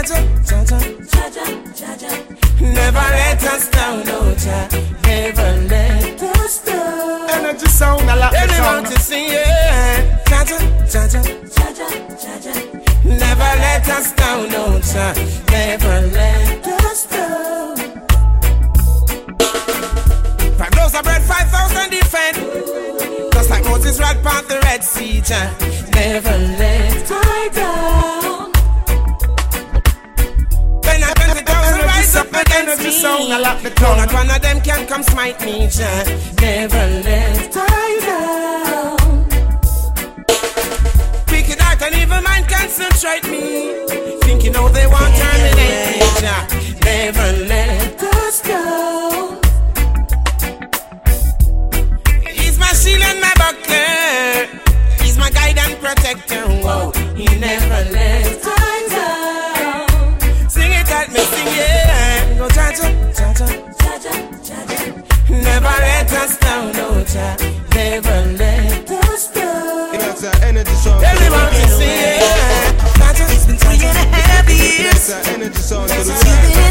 Jaja, Jaja, Never let us down, no Jah. Never let us down. Energy sound, I like Anyone to sing, yeah. Jaja, Jaja, Never let us down, no Jah. Never let us down. Five loaves of bread, five thousand defend. Just like Moses right past the Red Sea, Jah. Never let I down. Energy me, sound, I like the tone. not one of them can come smite me, Jah. Never let I down. Wicked heart and evil mind concentrate me. Thinking how they want to terminate me, Jah. Never let us down. He's my shield and my buckler. He's my guide and protector. Whoa, he never let let us down, no child. Never let us down. It's an energy song. Everyone can it. I just been trying to have years. It's an energy song.